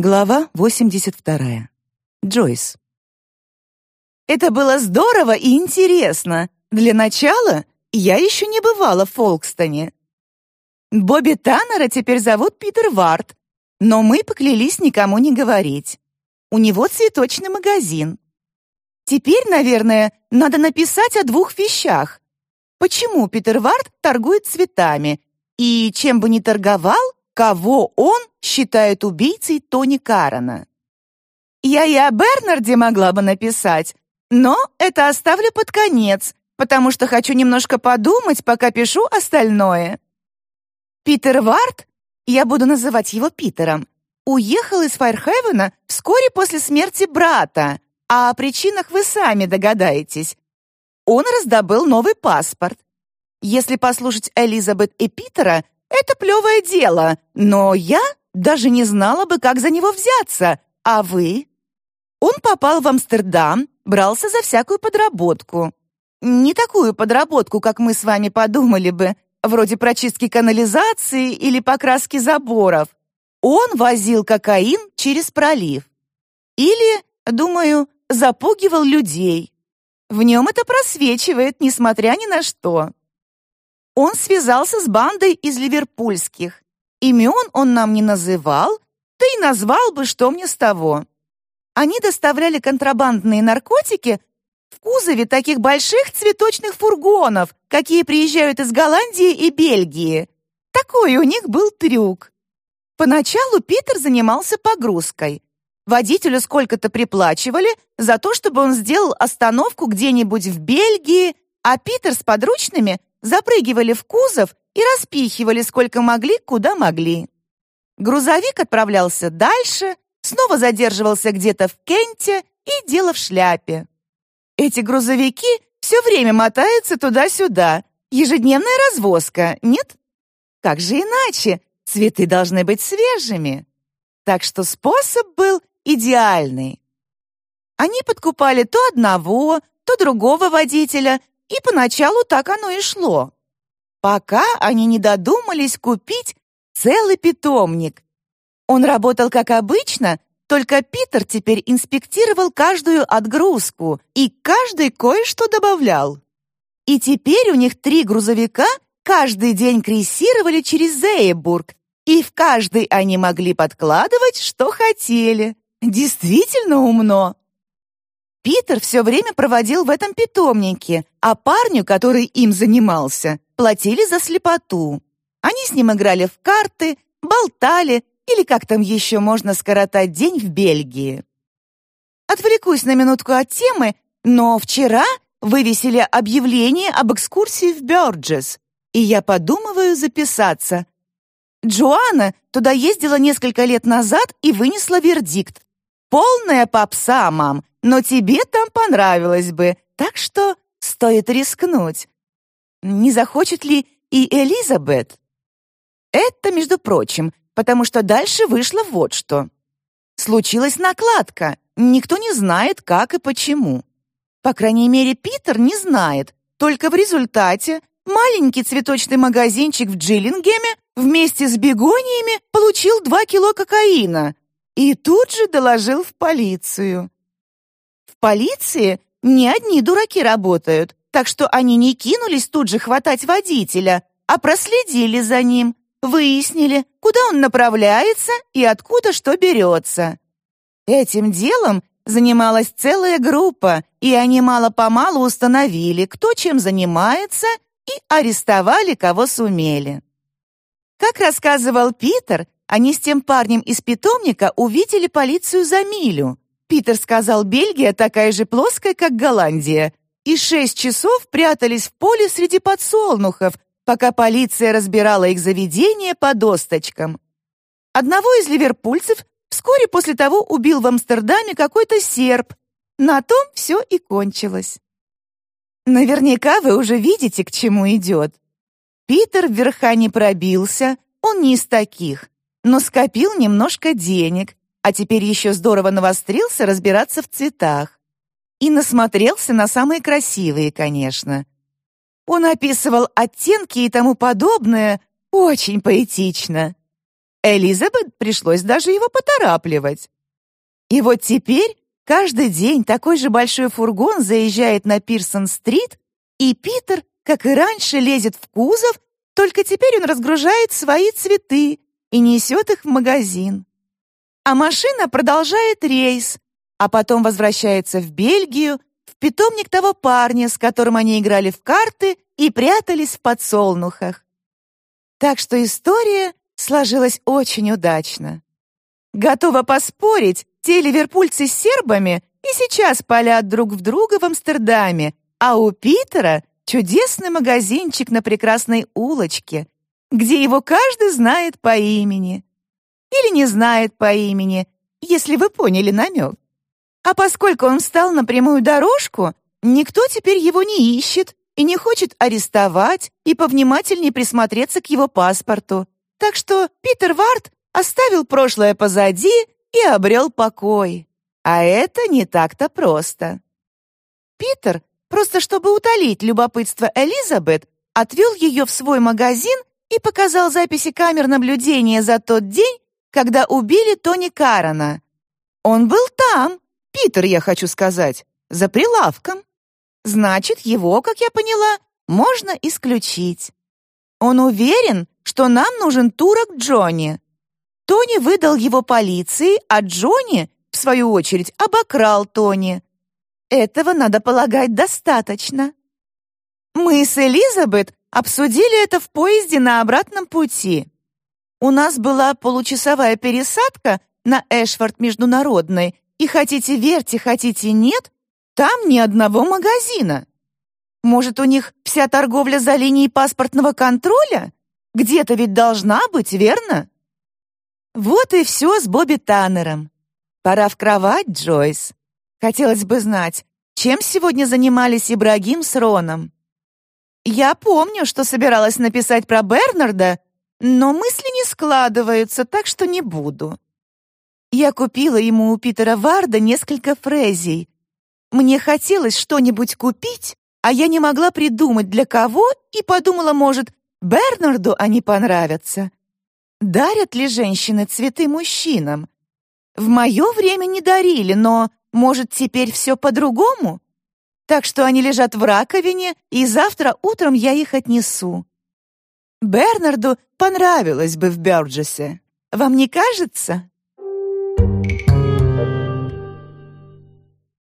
Глава 82. Джойс. Это было здорово и интересно. Для начала я еще не бывала в Фолкстоне. Бобби Таннера теперь зовут Питер Варт, но мы поклялись никому не говорить. У него цветочный магазин. Теперь, наверное, надо написать о двух вещах. Почему Питер Варт торгует цветами и чем бы ни торговал, кого он считает убийцей Тони Карана. Я и о Бернарде могла бы написать, но это оставлю под конец, потому что хочу немножко подумать, пока пишу остальное. Питер Варт, я буду называть его Питером, уехал из Файрхевена вскоре после смерти брата, а о причинах вы сами догадаетесь. Он раздобыл новый паспорт. Если послушать Элизабет и Питера, это плевое дело, но я даже не знала бы, как за него взяться. А вы? Он попал в Амстердам, брался за всякую подработку. Не такую подработку, как мы с вами подумали бы, вроде прочистки канализации или покраски заборов. Он возил кокаин через пролив. Или, думаю, запугивал людей. В нем это просвечивает, несмотря ни на что. Он связался с бандой из ливерпульских. Имен он нам не называл, да и назвал бы, что мне с того. Они доставляли контрабандные наркотики в кузове таких больших цветочных фургонов, какие приезжают из Голландии и Бельгии. Такой у них был трюк. Поначалу Питер занимался погрузкой. Водителю сколько-то приплачивали за то, чтобы он сделал остановку где-нибудь в Бельгии, а Питер с подручными запрыгивали в кузов и распихивали сколько могли, куда могли. Грузовик отправлялся дальше, снова задерживался где-то в Кенте и дело в шляпе. Эти грузовики все время мотаются туда-сюда. Ежедневная развозка, нет? Как же иначе? Цветы должны быть свежими. Так что способ был идеальный. Они подкупали то одного, то другого водителя и поначалу так оно и шло. Пока они не додумались купить целый питомник. Он работал как обычно, только Питер теперь инспектировал каждую отгрузку и каждый кое-что добавлял. И теперь у них три грузовика каждый день крейсировали через Зейбург, и в каждый они могли подкладывать, что хотели. Действительно умно. Питер все время проводил в этом питомнике, а парню, который им занимался, платили за слепоту. Они с ним играли в карты, болтали или как там еще можно скоротать день в Бельгии. Отвлекусь на минутку от темы, но вчера вывесили объявление об экскурсии в Бёрджес, и я подумываю записаться. Джоанна туда ездила несколько лет назад и вынесла вердикт. Полная попса, мам, но тебе там понравилось бы, так что стоит рискнуть. Не захочет ли и Элизабет? Это, между прочим, потому что дальше вышло вот что. Случилась накладка, никто не знает, как и почему. По крайней мере, Питер не знает, только в результате маленький цветочный магазинчик в Джиллингеме вместе с бегониями получил 2 кило кокаина, и тут же доложил в полицию. Полиции не одни дураки работают, так что они не кинулись тут же хватать водителя, а проследили за ним, выяснили, куда он направляется и откуда что берется. Этим делом занималась целая группа, и они мало-помалу установили, кто чем занимается, и арестовали, кого сумели. Как рассказывал Питер, они с тем парнем из питомника увидели полицию за милю. Питер сказал, Бельгия такая же плоская, как Голландия, и шесть часов прятались в поле среди подсолнухов, пока полиция разбирала их заведение по досточкам. Одного из ливерпульцев вскоре после того убил в Амстердаме какой-то серб. На том все и кончилось. Наверняка вы уже видите, к чему идет. Питер вверха не пробился, он не из таких но скопил немножко денег, а теперь еще здорово навострился разбираться в цветах. И насмотрелся на самые красивые, конечно. Он описывал оттенки и тому подобное очень поэтично. Элизабет пришлось даже его поторапливать. И вот теперь каждый день такой же большой фургон заезжает на Пирсон-стрит, и Питер, как и раньше, лезет в кузов, только теперь он разгружает свои цветы и несет их в магазин. А машина продолжает рейс, а потом возвращается в Бельгию, в питомник того парня, с которым они играли в карты и прятались в подсолнухах. Так что история сложилась очень удачно. Готова поспорить, те ливерпульцы с сербами и сейчас палят друг в друга в Амстердаме, а у Питера чудесный магазинчик на прекрасной улочке, где его каждый знает по имени. Или не знает по имени, если вы поняли намек. А поскольку он встал на прямую дорожку, никто теперь его не ищет и не хочет арестовать и повнимательнее присмотреться к его паспорту. Так что Питер Варт оставил прошлое позади и обрел покой. А это не так-то просто. Питер, просто чтобы утолить любопытство Элизабет, отвел ее в свой магазин и показал записи камер наблюдения за тот день, когда убили Тони Карана. Он был там, Питер, я хочу сказать, за прилавком. Значит, его, как я поняла, можно исключить. Он уверен, что нам нужен турок Джонни. Тони выдал его полиции, а Джонни, в свою очередь, обокрал Тони. Этого, надо полагать, достаточно. Мы с Элизабет обсудили это в поезде на обратном пути. У нас была получасовая пересадка на Эшфорд Международной, и хотите верьте, хотите нет, там ни одного магазина. Может, у них вся торговля за линией паспортного контроля? Где-то ведь должна быть, верно? Вот и все с Бобби Таннером. Пора в кровать, Джойс. Хотелось бы знать, чем сегодня занимались Ибрагим с Роном. Я помню, что собиралась написать про Бернарда, но мысли складываются, так что не буду. Я купила ему у Питера Варда несколько фрезий, мне хотелось что-нибудь купить, а я не могла придумать для кого и подумала, может, Бернарду они понравятся. Дарят ли женщины цветы мужчинам? В мое время не дарили, но, может, теперь все по-другому? Так что они лежат в раковине, и завтра утром я их отнесу. Бернарду понравилось бы в Бёрджесе. Вам не кажется?